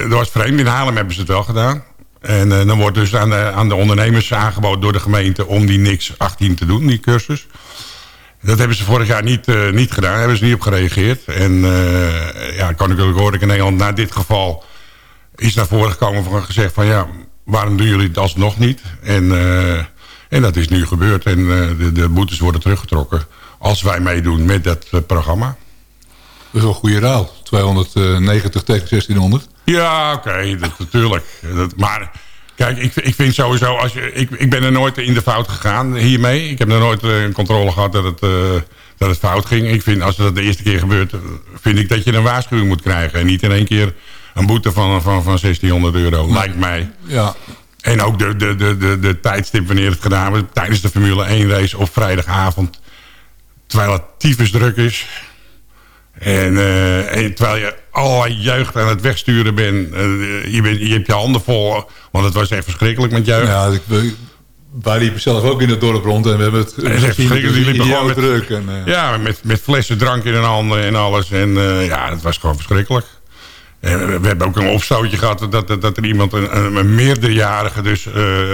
dat was vreemd. In Haarlem hebben ze het wel gedaan. En uh, dan wordt dus aan de, aan de ondernemers aangeboden door de gemeente... om die niks 18 te doen, die cursus. Dat hebben ze vorig jaar niet, uh, niet gedaan. Daar hebben ze niet op gereageerd. En ja, Koninklijke Horeca Nederland na dit geval... is naar voren gekomen van gezegd van... ja, waarom doen jullie het alsnog niet? En, en dat is nu gebeurd. En de, de boetes worden teruggetrokken... als wij meedoen met dat programma. Dat is wel een goede ruil. 290 tegen 1600. Ja, oké, okay, natuurlijk. maar kijk, ik, ik vind sowieso... Als je, ik, ik ben er nooit in de fout gegaan hiermee. Ik heb er nooit uh, een controle gehad dat het, uh, dat het fout ging. Ik vind, als dat de eerste keer gebeurt... vind ik dat je een waarschuwing moet krijgen. En niet in één keer een boete van, van, van 1600 euro. Lijkt mij. Ja. En ook de, de, de, de, de tijdstip wanneer het gedaan wordt. Tijdens de Formule 1 race op vrijdagavond. Terwijl het tyfus druk is en, uh, en, terwijl je allerlei jeugd aan het wegsturen bent. Uh, je, bent je hebt je handen vol. Want het was echt verschrikkelijk met jeugd. Ja, ik, wij liepen zelf ook in het dorp rond. En we hebben het, het gezien. Die liepen gewoon met, druk. En, uh, ja, met, met flessen drank in hun handen en alles. En ja, het was gewoon verschrikkelijk. En we hebben ook een opstootje gehad dat, dat, dat er iemand, een, een meerderjarige, dus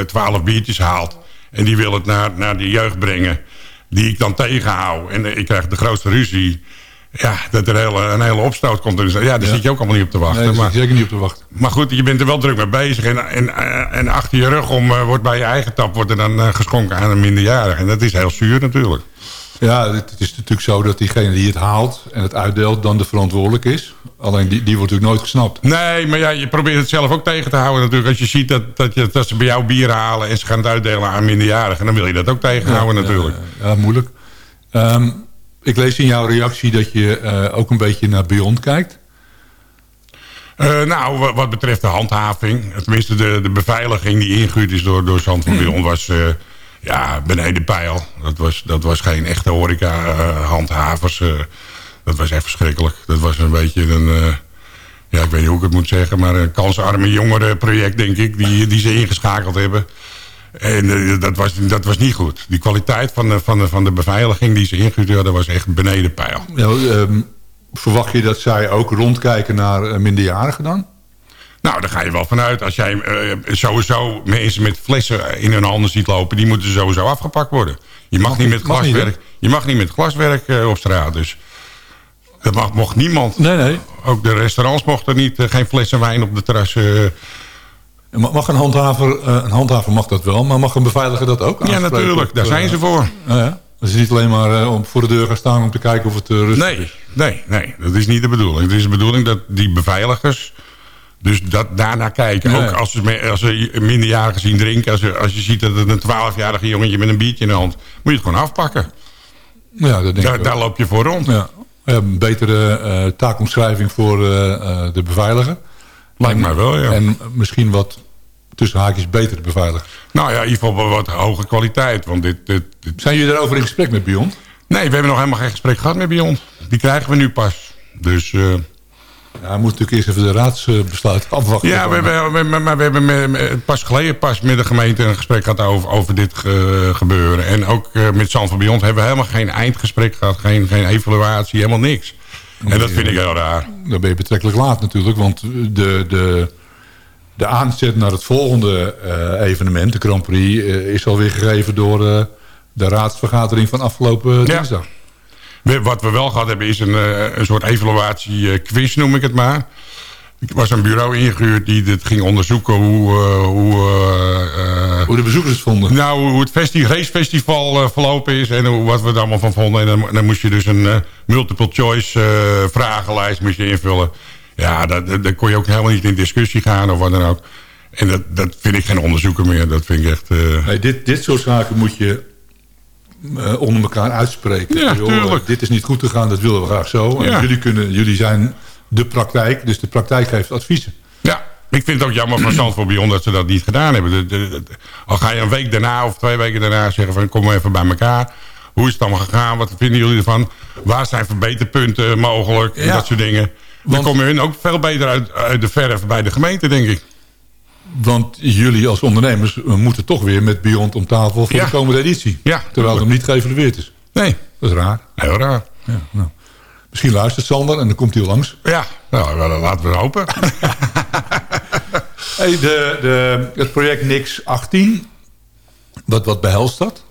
twaalf biertjes haalt. En die wil het naar, naar de jeugd brengen. Die ik dan tegenhoud. En ik krijg de grootste ruzie. Ja, dat er een hele, een hele opstoot komt. Dus, ja, daar ja. zit je ook allemaal niet op te wachten. Nee, maar, zeker niet op te wachten. Maar goed, je bent er wel druk mee bezig. En, en, en achter je rug om uh, wordt bij je eigen tap wordt er dan uh, geschonken aan een minderjarige. En dat is heel zuur natuurlijk. Ja, het is natuurlijk zo dat diegene die het haalt en het uitdeelt... dan de verantwoordelijk is. Alleen die, die wordt natuurlijk nooit gesnapt. Nee, maar ja, je probeert het zelf ook tegen te houden natuurlijk. Als je ziet dat, dat, je, dat ze bij jou bier halen... en ze gaan het uitdelen aan minderjarigen... dan wil je dat ook tegenhouden ja, natuurlijk. Ja, ja moeilijk. Um, ik lees in jouw reactie dat je uh, ook een beetje naar Beyond kijkt. Uh, nou, wat betreft de handhaving, tenminste de, de beveiliging die ingehuurd is door, door Zand van Beyond was uh, ja, beneden pijl. Dat was, dat was geen echte horeca-handhavers. dat was echt verschrikkelijk. Dat was een beetje een, ja, ik weet niet hoe ik het moet zeggen, maar een kansarme jongerenproject denk ik, die, die ze ingeschakeld hebben. En dat, was, dat was niet goed. Die kwaliteit van de, van de, van de beveiliging die ze ingehuurd hadden... was echt beneden pijl. Um, verwacht je dat zij ook rondkijken naar minderjarigen dan? Nou, daar ga je wel vanuit. Als jij uh, sowieso mensen met flessen in hun handen ziet lopen... die moeten sowieso afgepakt worden. Je mag, mag niet met glaswerk, niet, je mag niet met glaswerk op straat. Dus dat mag, mocht niemand. Nee, nee. Ook de restaurants mochten niet, geen flessen wijn op de terras Mag een handhaver, eh, een handhaver mag dat wel, maar mag een beveiliger dat ook? Ja, natuurlijk. Daar zijn ze voor. ja. Dus niet alleen maar om voor de deur gaan staan om te kijken of het rustig nee, is. Nee, nee, dat is niet de bedoeling. Het is de bedoeling dat die beveiligers dus dat, daarnaar kijken. Ook als ze, als ze minderjarigen zien drinken. Als je, als je ziet dat het een twaalfjarige jongetje met een biertje in de hand... moet je het gewoon afpakken. Ja, dat denk daar, daar loop je voor rond. Ja. Een betere taakomschrijving voor de beveiliger. Lijkt mij wel, ja. En misschien wat tussen haakjes beter beveiligen. Nou ja, in ieder geval wat hoge kwaliteit. Want dit, dit, Zijn jullie daarover in gesprek met Beyond? Nee, we hebben nog helemaal geen gesprek gehad met Beyond. Die krijgen we nu pas. Dus... Uh... Ja, we moeten natuurlijk eerst even de raadsbesluit afwachten. Ja, we hebben, maar we hebben met, pas geleden pas met de gemeente een gesprek gehad over, over dit gebeuren. En ook uh, met Zand van Beyond hebben we helemaal geen eindgesprek gehad. Geen, geen evaluatie, helemaal niks. En dat vind ik heel raar. Dan ben je betrekkelijk laat natuurlijk. Want de, de, de aanzet naar het volgende eh, evenement, de Grand Prix... eh, is alweer gegeven door eh, de raadsvergadering van afgelopen dinsdag. We- Wat we wel gehad hebben is een, eh, een soort evaluatie-quiz, noem ik het maar. Er was een bureau ingehuurd die dit ging onderzoeken hoe... eh, hoe, eh, eh, Hoe de bezoekers het vonden. Nou, hoe het festi racefestival eh, verlopen is en hoe, wat we er allemaal van vonden. En dan, dan moest je dus een eh, multiple choice eh, vragenlijst moest je invullen. Ja, daar kon je ook helemaal niet in discussie gaan of wat dan ook. En dat, dat vind ik geen onderzoeker meer. Dat vind ik echt... eh, Nee, dit, dit soort zaken moet je eh, onder elkaar uitspreken. Ja, Joh, tuurlijk. Dit is niet goed te gaan, dat willen we graag zo. En Ja. jullie, kunnen, jullie zijn de praktijk, dus de praktijk geeft adviezen. Ja, ik vind het ook jammer van Zandvoort Beyond dat ze dat niet gedaan hebben. De- de- de- al ga je een week daarna of twee weken daarna zeggen van kom maar even bij elkaar. Hoe is het allemaal gegaan? Wat vinden jullie ervan? Waar zijn verbeterpunten mogelijk? En Ja. dat soort dingen. Dan komen hun ook veel beter uit, uit de verf bij de gemeente, denk ik. Want jullie als ondernemers eh, moeten toch weer met Beyond om tafel voor Ja. de komende editie. Ja, Terwijl het nog niet geëvalueerd is. Nee. Dat is raar. Heel raar. Ja, nou. Misschien luistert Sander en dan komt hij langs. Ja, nou, wel, laten we het hopen. Hey, de, de, het project Nix 18, wat, wat behelst dat?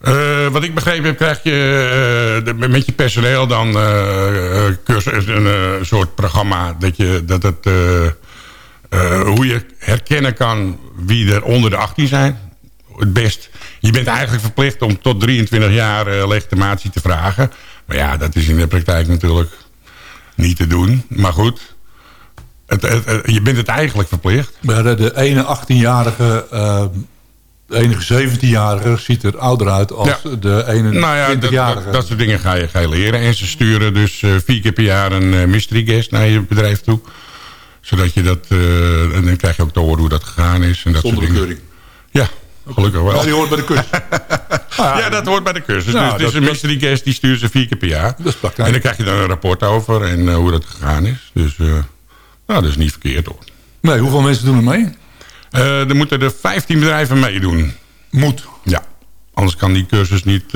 Eh, wat ik begrepen heb, krijg je eh, de- met je personeel dan eh, eh, cursus, een eh, soort programma dat je dat het eh, eh, hoe je herkennen kan wie er onder de 18 zijn. Het best. Je bent eigenlijk verplicht om tot 23 jaar eh, legitimatie te vragen. Maar ja, dat is in de praktijk natuurlijk niet te doen. Maar goed, het, het- het- je bent het eigenlijk verplicht. Maar de, ene 18-jarige, eh, de enige 17-jarige ziet er ouder uit als Ja. de ene Nou ja, dat, 20-jarige. dat, dat soort dingen ga je, ga je leren. En ze sturen dus eh, vier keer per jaar een eh, mystery guest naar je bedrijf toe. Zodat je dat... eh, en dan krijg je ook te horen hoe dat gegaan is. En dat Zonder soort bekeuring. Ja, gelukkig wel. Ja, die hoort bij de cursus. ja, dat hoort bij de cursus. Nou, dus is een mystery guest, die sturen ze vier keer per jaar. Dat is. En dan krijg je dan een rapport over en eh, hoe dat gegaan is. Dus eh, nou, dat is niet verkeerd hoor. Nee, hoeveel mensen doen er mee? Er moeten er 15 bedrijven meedoen. Moet. Ja, anders kan die cursus niet...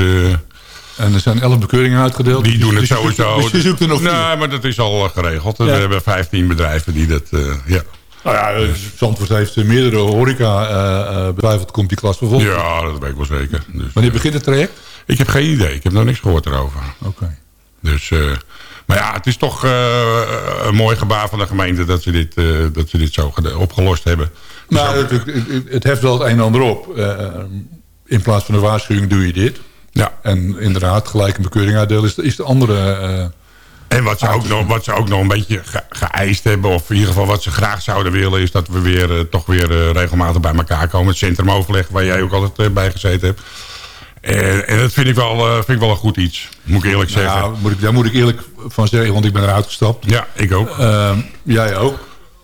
En er zijn 11 bekeuringen uitgedeeld. Die doen het Dus je zoekt- sowieso. Dus je zoekt er nog vier. Nee, maar dat is al eh, geregeld. We hebben 15 bedrijven die dat... eh, ja. Nou ja, eh, Zandvoort heeft meerdere horeca eh, bedrijven. Komt die klas bijvoorbeeld? ja, dat weet ik wel zeker. Dus, Wanneer begint het traject? ik heb geen idee. Ik heb nog niks gehoord erover. Oké. Dus, maar ja, het is toch een mooi gebaar van de gemeente... dat ze dit, dat ze dit zo opgelost hebben. Dus Nou, ook- het, het, het- het heft wel het een en ander op. In plaats van een waarschuwing doe je dit. Ja. En inderdaad, gelijk een bekeuring uitdelen is de, is de andere... eh, En wat ze, ook nog, wat ze ook nog een beetje ge- geëist hebben... of in ieder geval wat ze graag zouden willen... is dat we weer, eh, toch weer eh, regelmatig bij elkaar komen. Het centrumoverleg waar jij ook altijd bij gezeten hebt. En, en dat vind ik, wel, vind ik wel een goed iets. Moet ik eerlijk zeggen. nou, moet ik, daar moet ik eerlijk van zeggen, want ik ben eruit gestapt. Ja, ik ook. Ehm, jij ook.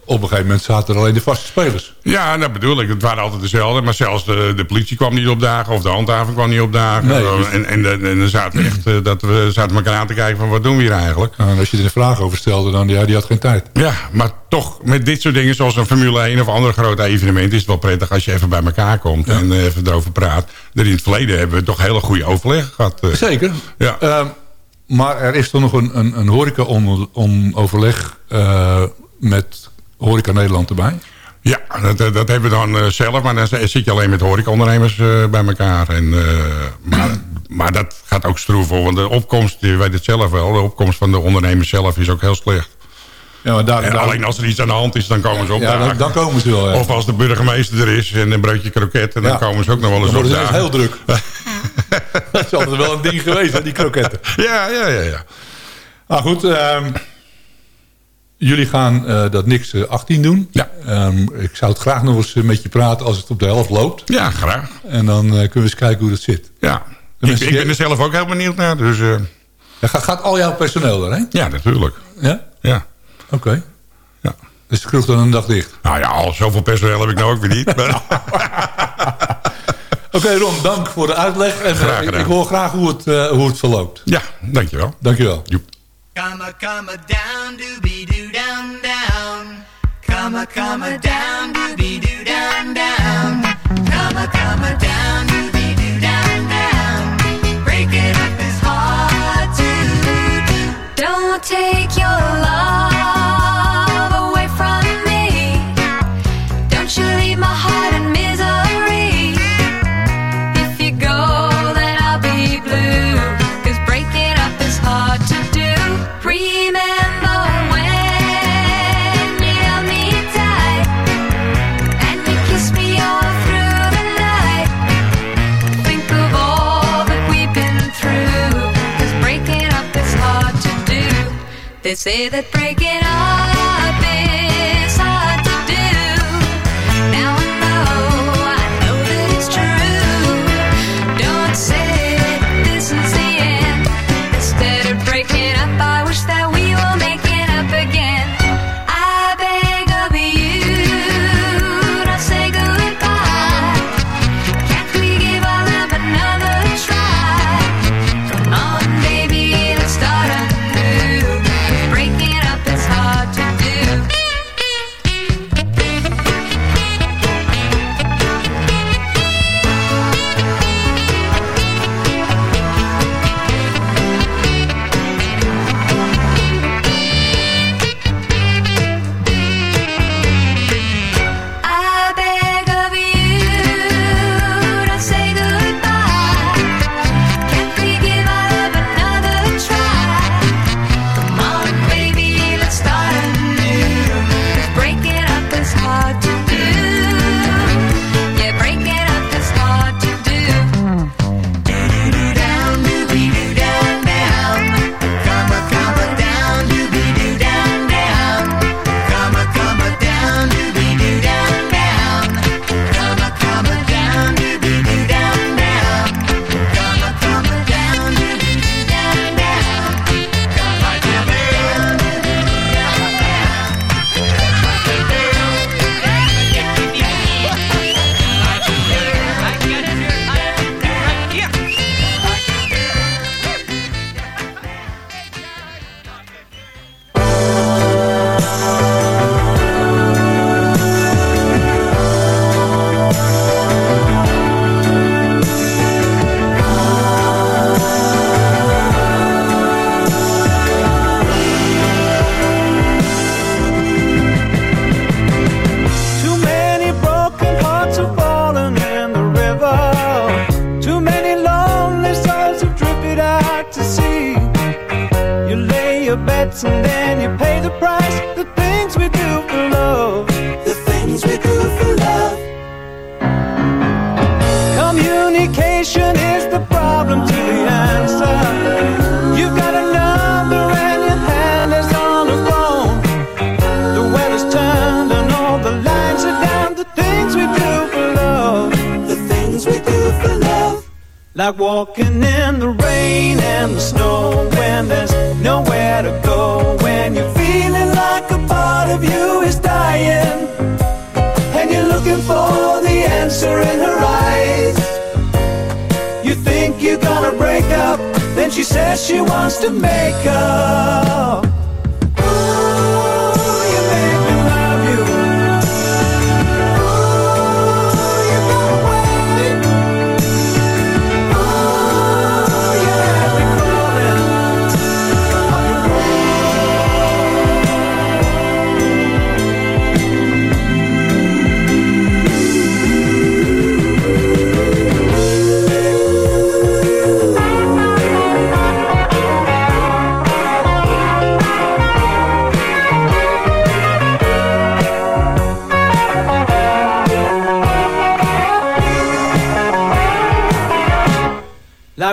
Op een gegeven moment zaten er alleen de vaste spelers. Ja, dat bedoel ik. Het waren altijd dezelfde. Maar zelfs de, de politie kwam niet opdagen. Of de handhaving kwam niet opdagen. Nee, dus- en, en, en, en dan zaten we echt... eh, dat we zaten elkaar aan te kijken van wat doen we hier eigenlijk. Nou, en als je er een vraag over stelde, dan ja, die had geen tijd. Ja, maar toch met dit soort dingen zoals een Formule 1 of andere grote evenementen... is het wel prettig als je even bij elkaar komt en eh, even erover praat. Er in het verleden hebben we toch hele goede overleg gehad. eh. Zeker. Ja. Ehm, maar er is toch nog een, een, een horeca-overleg met Horeca Nederland erbij? Ja, dat, dat dat hebben we dan eh, zelf. Maar dan zit je alleen met horecaondernemers eh bij elkaar. En, eh, maar, maar dat gaat ook stroef voor. Want de opkomst, je weet het zelf wel... de opkomst van de ondernemers zelf is ook heel slecht. Ja, maar daar, En daar- alleen als er iets aan de hand is, dan komen ze op. ja, dan, dan komen ze wel. Ja. Of als de burgemeester er is en een broodje kroket... dan Ja. komen ze ook nog wel eens dan op. ze ineens heel druk. dat is altijd wel een ding geweest, hè, die kroketten. Ja, ja, ja. ja. Nou goed, ehm, jullie gaan eh, dat niks eh, 18 doen. Ja. Ehm, ik zou het graag nog eens eh, met je praten als het op de helft loopt. Ja, graag. En dan eh, kunnen we eens kijken hoe dat zit. Ja. Ik, ben er zelf ook heel benieuwd naar. Dus eh, Ja, gaat, gaat al jouw personeel daarheen? ja, natuurlijk. Ja? Ja. Oké. Ja. Dus de kroeg dan een dag dicht. Nou ja, al zoveel personeel heb ik nou ook weer niet. Maar- Oké Ron, dank voor de uitleg. En, Graag ik, gedaan. ik hoor graag hoe het, eh, hoe het verloopt. ja, dankjewel. Dankjewel. Joep. Come a, come a down, doobie doo down, down. Come a, come a down, doobie doo down, down. Come a, come a down, doobie doo down, down. Break it up is hard to do. Don't take your say that.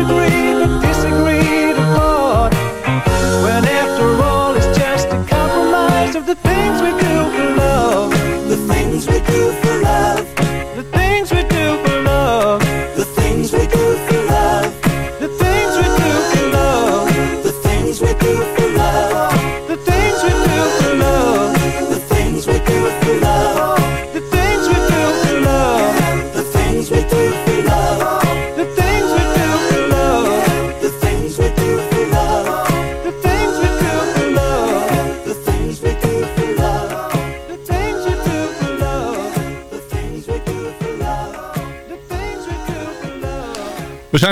degree.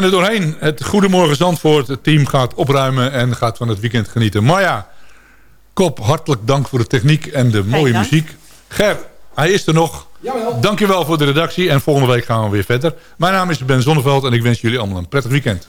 zijn er doorheen. Het Goedemorgen Zandvoort het team gaat opruimen en gaat van het weekend genieten. Marja, Kop, hartelijk dank voor de techniek en de mooie muziek. Ger, hij is er nog. Jawel. Dankjewel voor de redactie en volgende week gaan we weer verder. Mijn naam is Ben Zonneveld en ik wens jullie allemaal een prettig weekend.